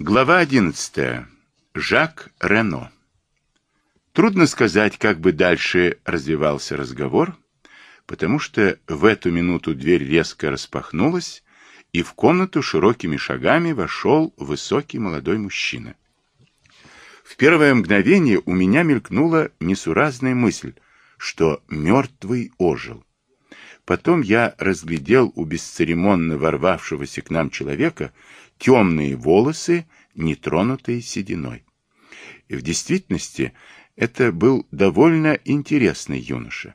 Глава 11. Жак Рено. Трудно сказать, как бы дальше развивался разговор, потому что в эту минуту дверь резко распахнулась, и в комнату широкими шагами вошел высокий молодой мужчина. В первое мгновение у меня мелькнула несуразная мысль, что мертвый ожил. Потом я разглядел у бесцеремонно ворвавшегося к нам человека темные волосы, нетронутые сединой. И в действительности это был довольно интересный юноша.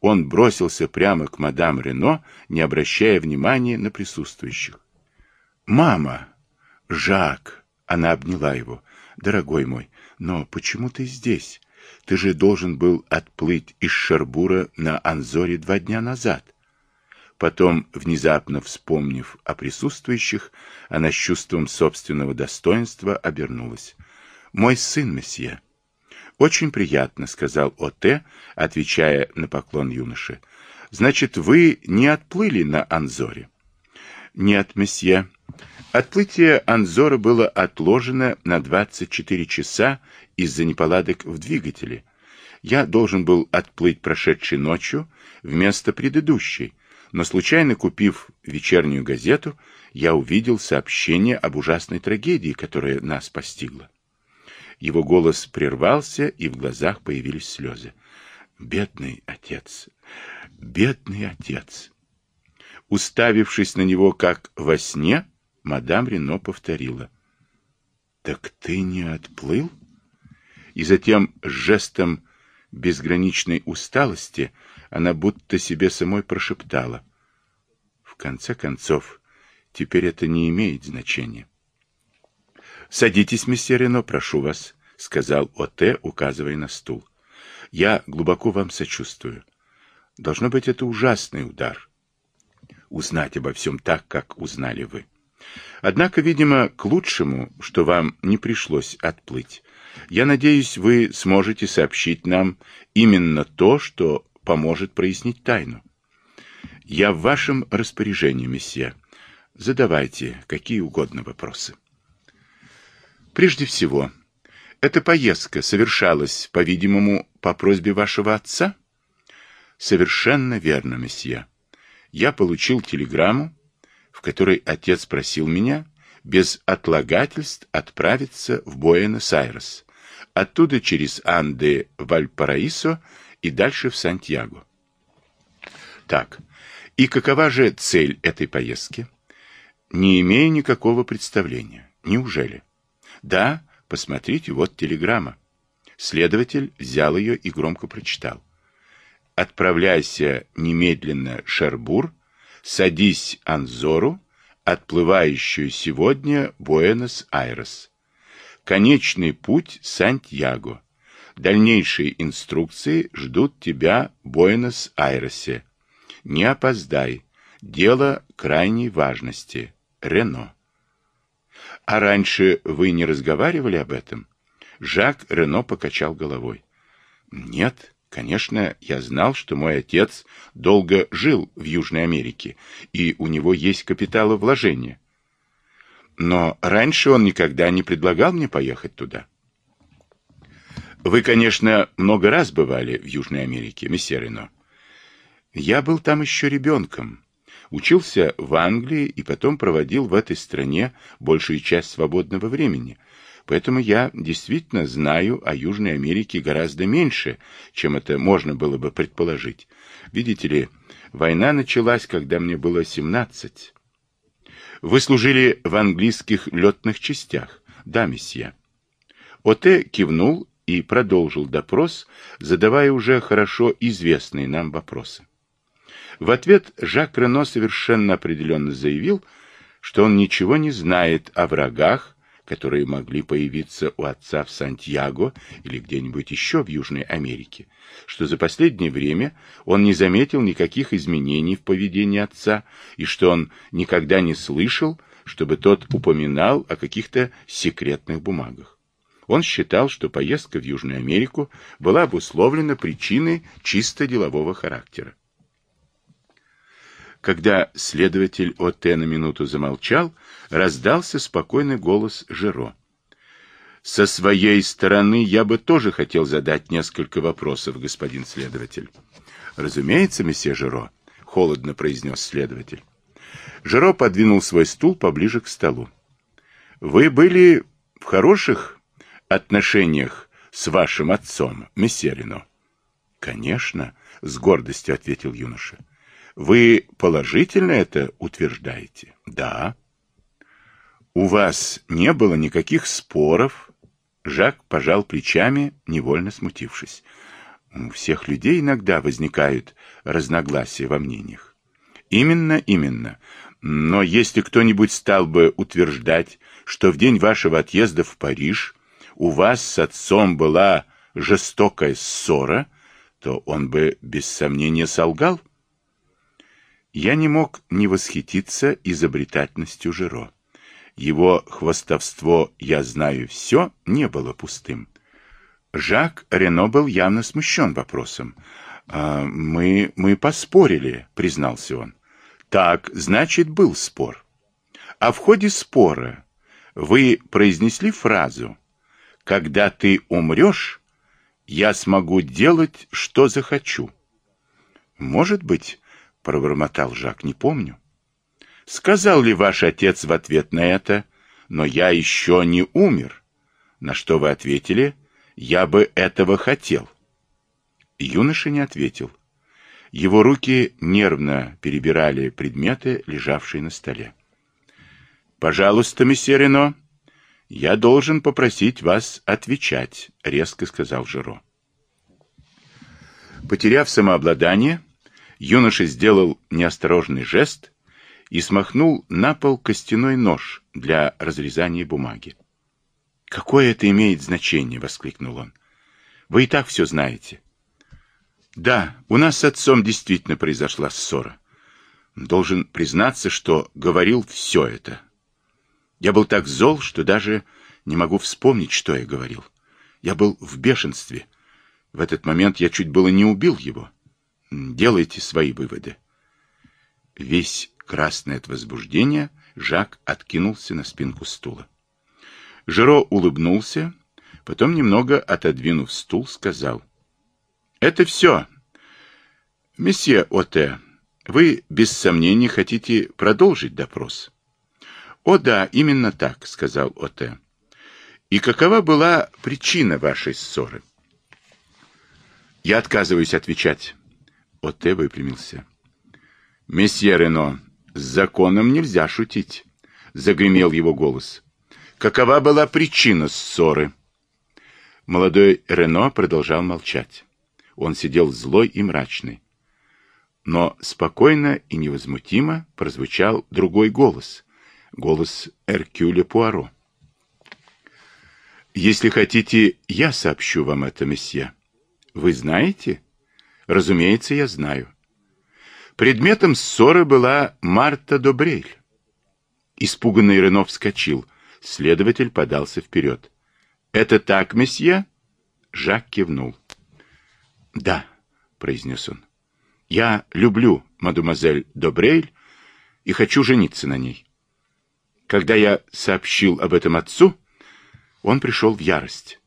Он бросился прямо к мадам Рено, не обращая внимания на присутствующих. «Мама! Жак!» — она обняла его. «Дорогой мой, но почему ты здесь? Ты же должен был отплыть из Шарбура на Анзоре два дня назад». Потом, внезапно вспомнив о присутствующих, она с чувством собственного достоинства обернулась. «Мой сын, месье». «Очень приятно», — сказал Оте, отвечая на поклон юноши. «Значит, вы не отплыли на Анзоре?» «Нет, месье. Отплытие Анзора было отложено на 24 часа из-за неполадок в двигателе. Я должен был отплыть прошедшей ночью вместо предыдущей, но случайно купив вечернюю газету, я увидел сообщение об ужасной трагедии, которая нас постигла. Его голос прервался, и в глазах появились слезы. «Бедный отец! Бедный отец!» Уставившись на него, как во сне, мадам Рено повторила. «Так ты не отплыл?» И затем жестом безграничной усталости она будто себе самой прошептала. В конце концов, теперь это не имеет значения. «Садитесь, месье Рено, прошу вас», — сказал Оте, указывая на стул. «Я глубоко вам сочувствую. Должно быть, это ужасный удар. Узнать обо всем так, как узнали вы. Однако, видимо, к лучшему, что вам не пришлось отплыть. Я надеюсь, вы сможете сообщить нам именно то, что поможет прояснить тайну. Я в вашем распоряжении, месье. Задавайте какие угодно вопросы. Прежде всего, эта поездка совершалась, по-видимому, по просьбе вашего отца? Совершенно верно, месье. Я получил телеграмму, в которой отец просил меня без отлагательств отправиться в Буэнос-Айрес, оттуда через Анды в Вальпараисо и дальше в Сантьяго. Так, и какова же цель этой поездки? Не имею никакого представления. Неужели? Да, посмотрите, вот телеграмма. Следователь взял ее и громко прочитал. Отправляйся немедленно Шербур, садись Анзору, отплывающую сегодня Буэнос-Айрес. Конечный путь Сантьяго. Дальнейшие инструкции ждут тебя в Буэнос-Айресе. Не опоздай. Дело крайней важности. Рено. А раньше вы не разговаривали об этом? Жак Рено покачал головой. Нет, конечно, я знал, что мой отец долго жил в Южной Америке, и у него есть капиталовложения. Но раньше он никогда не предлагал мне поехать туда. Вы, конечно, много раз бывали в Южной Америке, месье Рено. Я был там еще ребенком. Учился в Англии и потом проводил в этой стране большую часть свободного времени. Поэтому я действительно знаю о Южной Америке гораздо меньше, чем это можно было бы предположить. Видите ли, война началась, когда мне было 17. Вы служили в английских летных частях? Да, месье. Оте кивнул и продолжил допрос, задавая уже хорошо известные нам вопросы. В ответ Жак Рено совершенно определенно заявил, что он ничего не знает о врагах, которые могли появиться у отца в Сантьяго или где-нибудь еще в Южной Америке, что за последнее время он не заметил никаких изменений в поведении отца и что он никогда не слышал, чтобы тот упоминал о каких-то секретных бумагах. Он считал, что поездка в Южную Америку была обусловлена причиной чисто делового характера. Когда следователь ОТ на минуту замолчал, раздался спокойный голос Жиро. Со своей стороны я бы тоже хотел задать несколько вопросов, господин следователь. Разумеется, месье Жиро, холодно произнес следователь. Жиро подвинул свой стул поближе к столу. Вы были в хороших отношениях с вашим отцом, месье Рено? Конечно, с гордостью ответил юноша. Вы положительно это утверждаете? Да. У вас не было никаких споров Жак пожал плечами, невольно смутившись. У всех людей иногда возникают разногласия во мнениях. Именно, именно. Но если кто-нибудь стал бы утверждать, что в день вашего отъезда в Париж у вас с отцом была жестокая ссора, то он бы без сомнения солгал. Я не мог не восхититься изобретательностью Жиро. Его хвастовство «я знаю все» не было пустым. Жак Рено был явно смущен вопросом. «А, «Мы, мы поспорили», — признался он. «Так, значит, был спор. А в ходе спора вы произнесли фразу «Когда ты умрешь, я смогу делать, что захочу». «Может быть», — пробормотал Жак, — «не помню». Сказал ли ваш отец в ответ на это, но я еще не умер? На что вы ответили, я бы этого хотел. Юноша не ответил. Его руки нервно перебирали предметы, лежавшие на столе. «Пожалуйста, месье Рено, я должен попросить вас отвечать», — резко сказал Жиро. Потеряв самообладание, юноша сделал неосторожный жест и смахнул на пол костяной нож для разрезания бумаги. «Какое это имеет значение?» — воскликнул он. «Вы и так все знаете». «Да, у нас с отцом действительно произошла ссора. Должен признаться, что говорил все это. Я был так зол, что даже не могу вспомнить, что я говорил. Я был в бешенстве. В этот момент я чуть было не убил его. Делайте свои выводы». Весь Красный от возбуждения, Жак откинулся на спинку стула. Жиро улыбнулся, потом, немного отодвинув стул, сказал. «Это все. Месье Оте, вы без сомнений хотите продолжить допрос?» «О да, именно так», — сказал Оте. «И какова была причина вашей ссоры?» «Я отказываюсь отвечать». Оте выпрямился. «Месье Рено, с законом нельзя шутить, загремел его голос. Какова была причина ссоры? Молодой Рено продолжал молчать. Он сидел злой и мрачный. Но спокойно и невозмутимо прозвучал другой голос, голос Эркюля Пуаро. «Если хотите, я сообщу вам это, месье. Вы знаете?» «Разумеется, я знаю. Предметом ссоры была Марта Добрель. Испуганный Рено вскочил. Следователь подался вперед. «Это так, месье?» Жак кивнул. «Да», — произнес он. «Я люблю мадемуазель Добрель и хочу жениться на ней». Когда я сообщил об этом отцу, он пришел в ярость.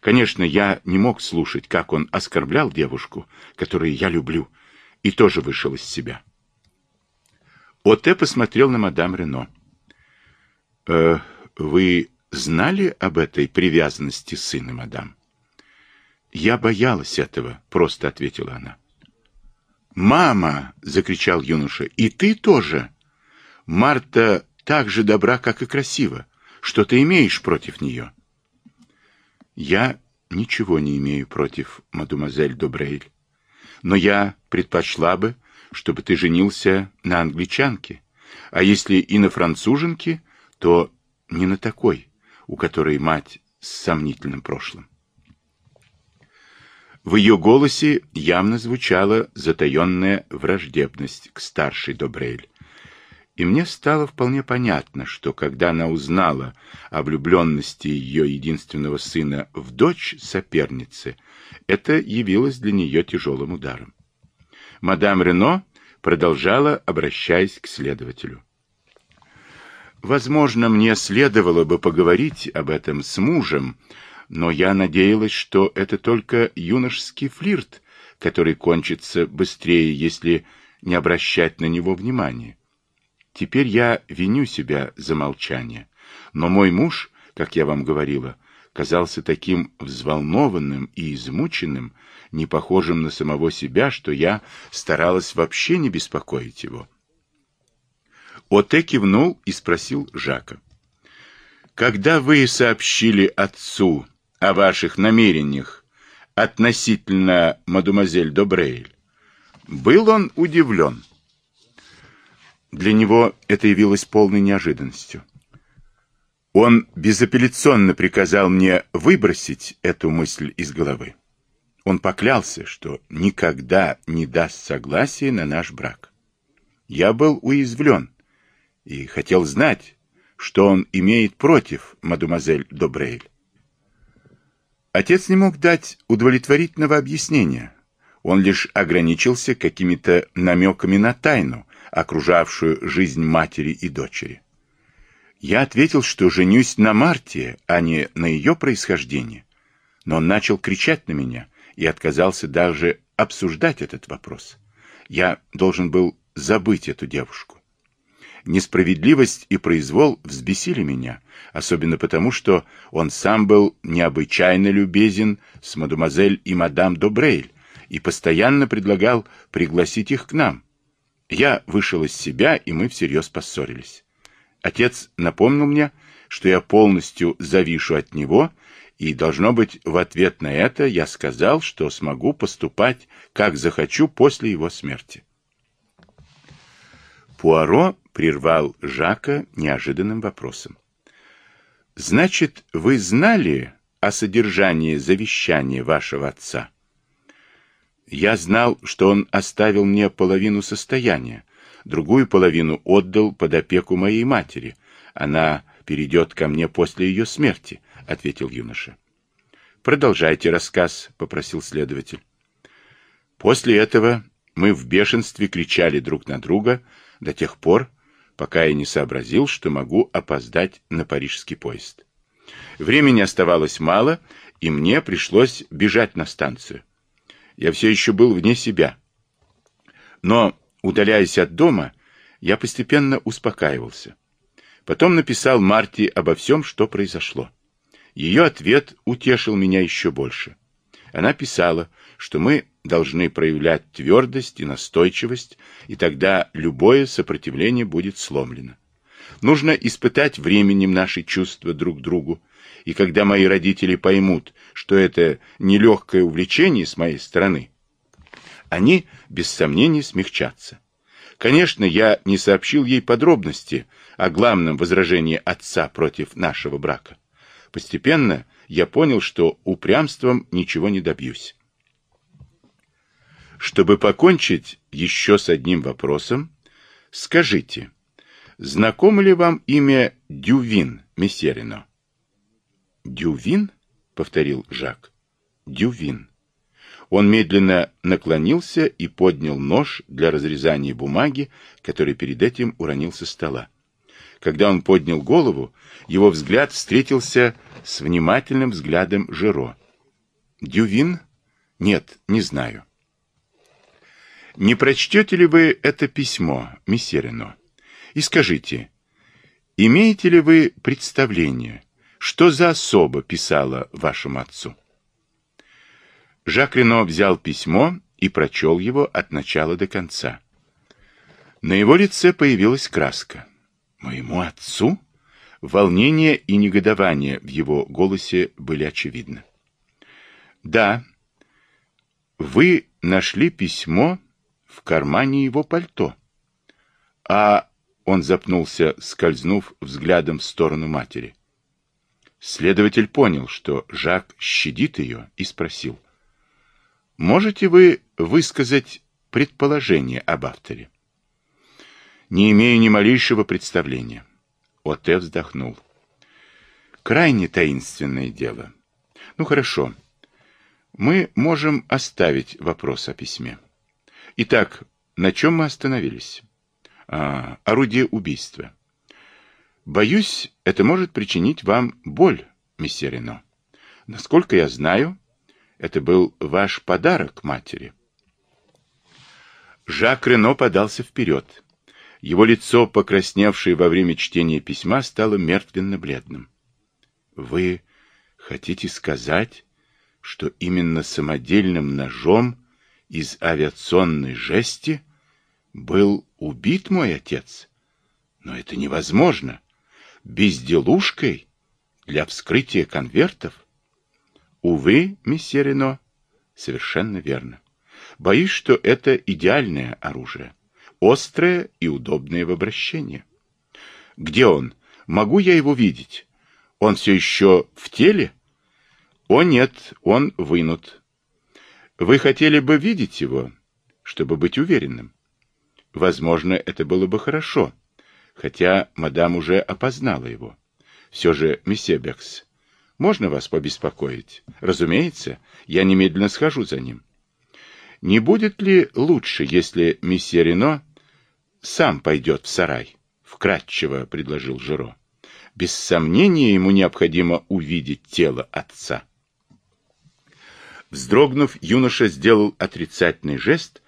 Конечно, я не мог слушать, как он оскорблял девушку, которую я люблю, и тоже вышел из себя. Оте посмотрел на мадам Рено. «Э, «Вы знали об этой привязанности сына, мадам?» «Я боялась этого», — просто ответила она. «Мама!» — закричал юноша. «И ты тоже! Марта так же добра, как и красива. Что ты имеешь против нее?» «Я ничего не имею против мадемуазель Добрейль но я предпочла бы, чтобы ты женился на англичанке, а если и на француженке, то не на такой, у которой мать с сомнительным прошлым. В ее голосе явно звучала затаенная враждебность к старшей Добрель. И мне стало вполне понятно, что когда она узнала о влюбленности ее единственного сына в дочь соперницы, это явилось для нее тяжелым ударом. Мадам Рено продолжала, обращаясь к следователю. Возможно, мне следовало бы поговорить об этом с мужем, но я надеялась, что это только юношеский флирт, который кончится быстрее, если не обращать на него внимания. Теперь я виню себя за молчание, но мой муж, как я вам говорила, казался таким взволнованным и измученным, не похожим на самого себя, что я старалась вообще не беспокоить его. Оте кивнул и спросил Жака. «Когда вы сообщили отцу о ваших намерениях относительно мадемуазель Добрейль, был он удивлен?» Для него это явилось полной неожиданностью. Он безапелляционно приказал мне выбросить эту мысль из головы. Он поклялся, что никогда не даст согласия на наш брак. Я был уязвлен и хотел знать, что он имеет против мадемуазель Добрейль. Отец не мог дать удовлетворительного объяснения. Он лишь ограничился какими-то намеками на тайну, окружавшую жизнь матери и дочери. Я ответил, что женюсь на Марте, а не на ее происхождении. Но он начал кричать на меня и отказался даже обсуждать этот вопрос. Я должен был забыть эту девушку. Несправедливость и произвол взбесили меня, особенно потому, что он сам был необычайно любезен с мадемуазель и мадам Добрейль и постоянно предлагал пригласить их к нам. Я вышел из себя, и мы всерьез поссорились. Отец напомнил мне, что я полностью завишу от него, и, должно быть, в ответ на это я сказал, что смогу поступать, как захочу после его смерти. Пуаро прервал Жака неожиданным вопросом. «Значит, вы знали о содержании завещания вашего отца?» «Я знал, что он оставил мне половину состояния, другую половину отдал под опеку моей матери. Она перейдет ко мне после ее смерти», — ответил юноша. «Продолжайте рассказ», — попросил следователь. После этого мы в бешенстве кричали друг на друга до тех пор, пока я не сообразил, что могу опоздать на парижский поезд. Времени оставалось мало, и мне пришлось бежать на станцию. Я все еще был вне себя. Но Удаляясь от дома, я постепенно успокаивался. Потом написал Марти обо всем, что произошло. Ее ответ утешил меня еще больше. Она писала, что мы должны проявлять твердость и настойчивость, и тогда любое сопротивление будет сломлено. Нужно испытать временем наши чувства друг к другу, и когда мои родители поймут, что это нелегкое увлечение с моей стороны, они, без сомнений, смягчатся. Конечно, я не сообщил ей подробности о главном возражении отца против нашего брака. Постепенно я понял, что упрямством ничего не добьюсь. Чтобы покончить еще с одним вопросом, скажите, знакомо ли вам имя Дювин, месье Рено? Дювин? — повторил Жак. Дювин. Он медленно наклонился и поднял нож для разрезания бумаги, который перед этим уронил со стола. Когда он поднял голову, его взгляд встретился с внимательным взглядом Жиро. «Дювин? Нет, не знаю». «Не прочтете ли вы это письмо, месье Рено? И скажите, имеете ли вы представление, что за особа писала вашему отцу?» Жак Рено взял письмо и прочел его от начала до конца. На его лице появилась краска. «Моему отцу?» Волнение и негодование в его голосе были очевидны. «Да, вы нашли письмо в кармане его пальто». «А...» — он запнулся, скользнув взглядом в сторону матери. Следователь понял, что Жак щадит ее, и спросил — Можете вы высказать предположение об авторе? Не имею ни малейшего представления. Оте вздохнул. Крайне таинственное дело. Ну хорошо. Мы можем оставить вопрос о письме. Итак, На чем мы остановились? А, орудие убийства. Боюсь, это может причинить вам боль, месье Рено. Насколько я знаю, это был ваш подарок матери. Жак Рено подался вперед. Его лицо, покрасневшее во время чтения письма, стало мертвенно-бледным. «Вы хотите сказать, что именно самодельным ножом из авиационной жести был убит мой отец? Но это невозможно. Безделушкой для вскрытия конвертов? Увы, месье Рено, совершенно верно. Боюсь, что это идеальное оружие, острое и удобное в обращении. Где он? Могу я его видеть? Он все еще в теле? О нет, он вынут. Вы хотели бы видеть его, чтобы быть уверенным? Возможно, это было бы хорошо, хотя мадам уже опознала его. Все же, месье Бекс, можно вас побеспокоить? Разумеется, я немедленно схожу за ним. Не будет ли лучше, если месье Рено сам пойдет в сарай? Вкратчиво предложил Жиро. Без сомнения ему необходимо увидеть тело отца. Вздрогнув, юноша сделал отрицательный жест,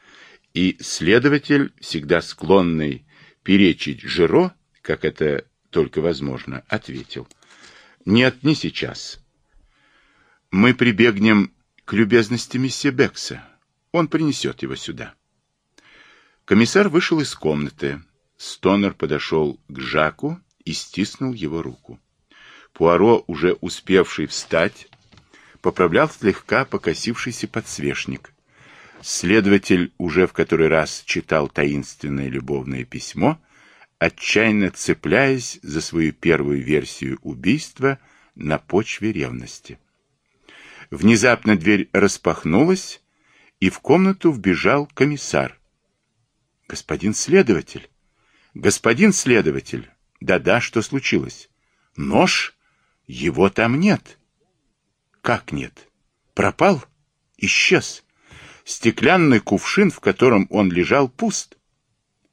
и следователь, всегда склонный перечить Жиро, как это только возможно, ответил. «Нет, не сейчас. Мы прибегнем к любезности месье Бекса. Он принесет его сюда. Комиссар вышел из комнаты. Стонер подошел к Жаку и стиснул его руку. Пуаро, уже успевший встать, поправлял слегка покосившийся подсвечник. Следователь уже в который раз читал таинственное любовное письмо, отчаянно цепляясь за свою первую версию убийства на почве ревности. Внезапно дверь распахнулась, и в комнату вбежал комиссар. «Господин следователь! Господин следователь! Да-да, что случилось? Нож? Его там нет!» «Как нет? Пропал? Исчез!» Стеклянный кувшин, в котором он лежал, пуст.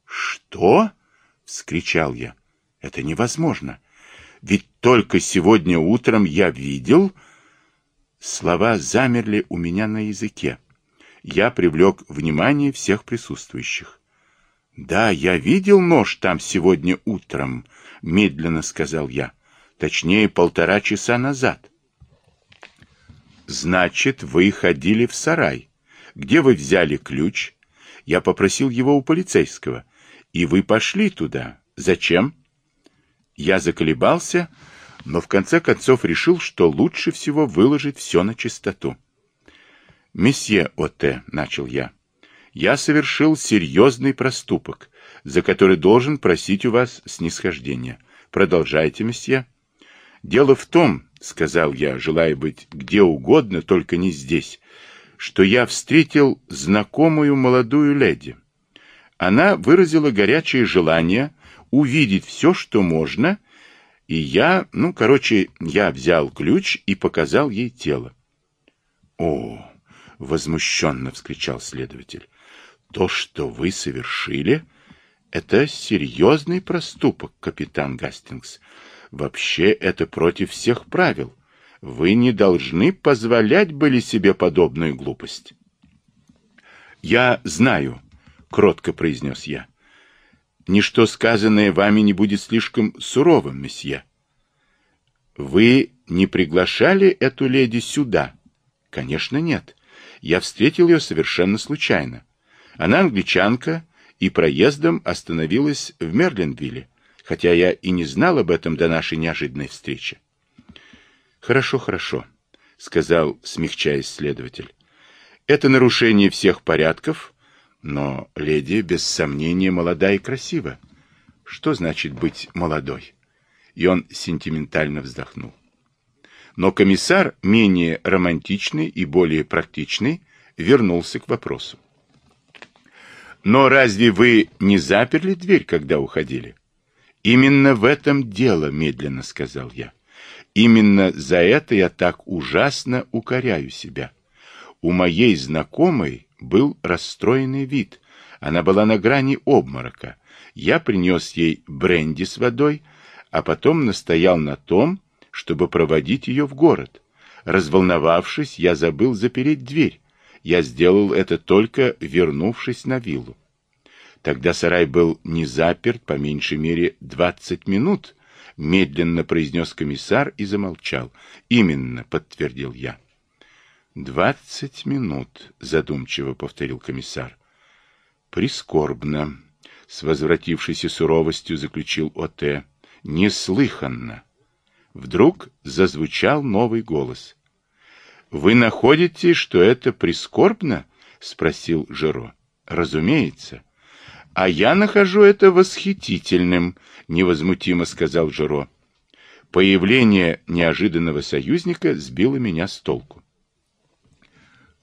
«Что?» — вскричал я. «Это невозможно. Ведь только сегодня утром я видел...» Слова замерли у меня на языке я привлек внимание всех присутствующих. «Да, я видел нож там сегодня утром», — медленно сказал я. «Точнее, полтора часа назад». «Значит, вы ходили в сарай. Где вы взяли ключ?» Я попросил его у полицейского. «И вы пошли туда. Зачем?» Я заколебался, но в конце концов решил, что лучше всего выложить все на чистоту. «Месье Оте», — начал я, — «я совершил серьезный проступок, за который должен просить у вас снисхождения. Продолжайте, месье». «Дело в том», — сказал я, желая быть где угодно, только не здесь, что я встретил знакомую молодую леди. Она выразила горячее желание увидеть все, что можно, и я, ну, короче, я взял ключ и показал ей тело. О, — возмущенно вскричал следователь. «То, что вы совершили, это серьезный проступок, капитан Гастингс. Вообще это против всех правил. Вы не должны позволять были себе подобную глупость». «Я знаю», — кротко произнес я. «Ничто сказанное вами не будет слишком суровым, месье». «Вы не приглашали эту леди сюда?» «Конечно, нет я встретил ее совершенно случайно. Она англичанка и проездом остановилась в Мерлинвилле, хотя я и не знал об этом до нашей неожиданной встречи. «Хорошо, хорошо», — сказал, смягчаясь следователь. «Это нарушение всех порядков, но леди, без сомнения, молода и красива. Что значит быть молодой?» И он сентиментально вздохнул. Но комиссар, менее романтичный и более практичный, вернулся к вопросу. «Но разве вы не заперли дверь, когда уходили?» «Именно в этом дело», — медленно сказал я. «Именно за это я так ужасно укоряю себя. У моей знакомой был расстроенный вид. Она была на грани обморока. Я принес ей бренди с водой, а потом настоял на том, чтобы проводить ее в город. Разволновавшись, я забыл запереть дверь. Я сделал это только вернувшись на виллу. Тогда сарай был не заперт по меньшей мере двадцать минут, медленно произнес комиссар и замолчал. Именно, подтвердил я. Двадцать минут, задумчиво повторил комиссар. Прискорбно, с возвратившейся суровостью заключил О.Т. Неслыханно. Вдруг зазвучал новый голос. Вы находите, что это прискорбно? спросил Жиро. Разумеется. А я нахожу это восхитительным, невозмутимо сказал Жиро. Появление неожиданного союзника сбило меня с толку.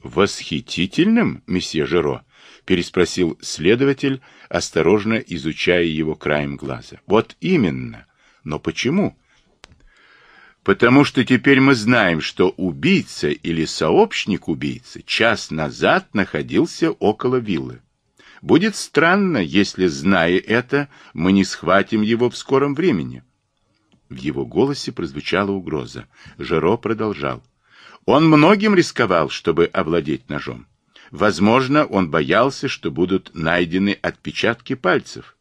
Восхитительным, месье Жиро? переспросил следователь, осторожно изучая его краем глаза. Вот именно. Но почему? Потому что теперь мы знаем, что убийца или сообщник убийцы час назад находился около виллы. Будет странно, если, зная это, мы не схватим его в скором времени. В его голосе прозвучала угроза. Жеро продолжал. Он многим рисковал, чтобы овладеть ножом. Возможно, он боялся, что будут найдены отпечатки пальцев.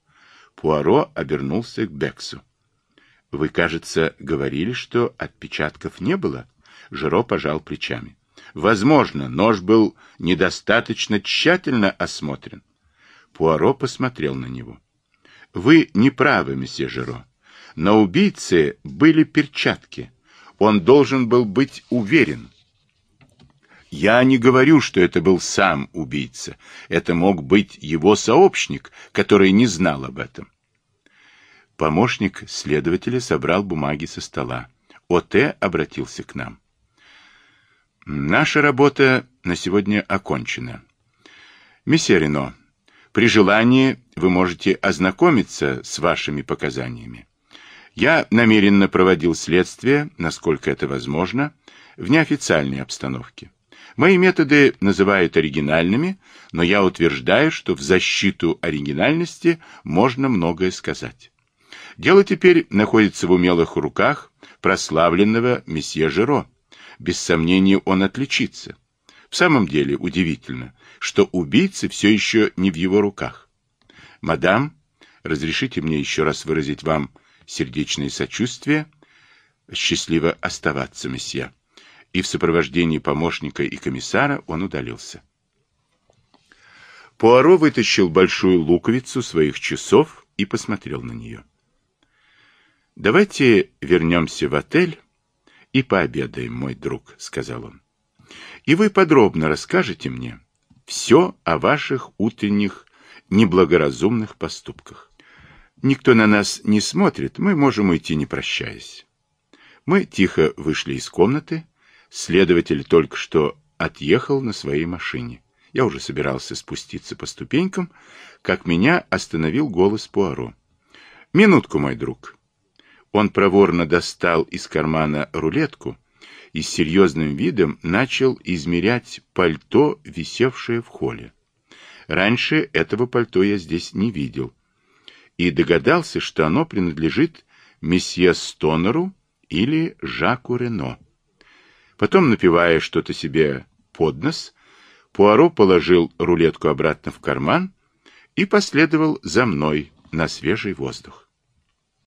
Пуаро обернулся к Бексу. Вы, кажется, говорили, что отпечатков не было? Жиро пожал плечами. Возможно, нож был недостаточно тщательно осмотрен. Пуаро посмотрел на него. Вы не правы, месье Жиро. На убийце были перчатки. Он должен был быть уверен. Я не говорю, что это был сам убийца. Это мог быть его сообщник, который не знал об этом. Помощник следователя собрал бумаги со стола. ОТ обратился к нам. Наша работа на сегодня окончена. Месье Рено, при желании вы можете ознакомиться с вашими показаниями. Я намеренно проводил следствие, насколько это возможно, в неофициальной обстановке. Мои методы называют оригинальными, но я утверждаю, что в защиту оригинальности можно многое сказать. Дело теперь находится в умелых руках прославленного месье Жиро. Без сомнения, он отличится. В самом деле удивительно, что убийцы все еще не в его руках. Мадам, разрешите мне еще раз выразить вам сердечное сочувствие. Счастливо оставаться, месье. И в сопровождении помощника и комиссара он удалился. Пуаро вытащил большую луковицу своих часов и посмотрел на нее. «Давайте вернемся в отель и пообедаем, мой друг», — сказал он. «И вы подробно расскажете мне все о ваших утренних неблагоразумных поступках. Никто на нас не смотрит, мы можем уйти, не прощаясь». Мы тихо вышли из комнаты. Следователь только что отъехал на своей машине. Я уже собирался спуститься по ступенькам, как меня остановил голос Пуаро. «Минутку, мой друг». Он проворно достал из кармана рулетку и с серьезным видом начал измерять пальто, висевшее в холле. Раньше этого пальто я здесь не видел и догадался, что оно принадлежит месье Стонеру или Жаку Рено. Потом, напивая что-то себе под нос, Пуаро положил рулетку обратно в карман и последовал за мной на свежий воздух.